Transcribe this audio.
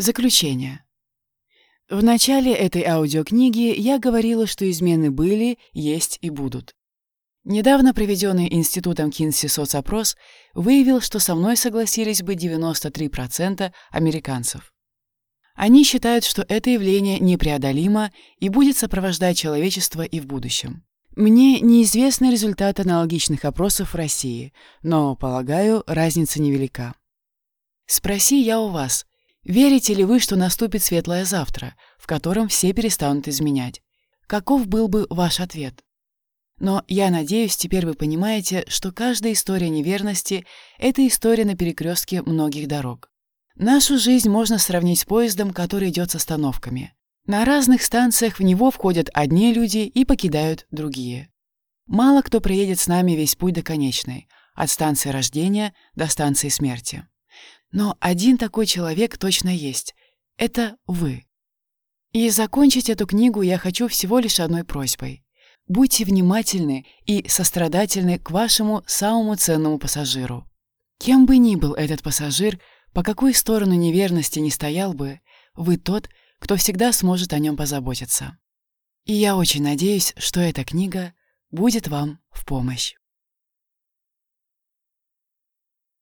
Заключение. В начале этой аудиокниги я говорила, что измены были, есть и будут. Недавно проведенный Институтом Кинси соцопрос выявил, что со мной согласились бы 93% американцев. Они считают, что это явление непреодолимо и будет сопровождать человечество и в будущем. Мне неизвестны результаты аналогичных опросов в России, но, полагаю, разница невелика. Спроси я у вас, верите ли вы, что наступит светлое завтра, в котором все перестанут изменять? Каков был бы ваш ответ? Но я надеюсь, теперь вы понимаете, что каждая история неверности — это история на перекрестке многих дорог. Нашу жизнь можно сравнить с поездом, который идет с остановками. На разных станциях в него входят одни люди и покидают другие. Мало кто приедет с нами весь путь до конечной, от станции рождения до станции смерти. Но один такой человек точно есть. Это вы. И закончить эту книгу я хочу всего лишь одной просьбой. Будьте внимательны и сострадательны к вашему самому ценному пассажиру. Кем бы ни был этот пассажир, по какую сторону неверности не стоял бы, вы тот, кто всегда сможет о нем позаботиться. И я очень надеюсь, что эта книга будет вам в помощь.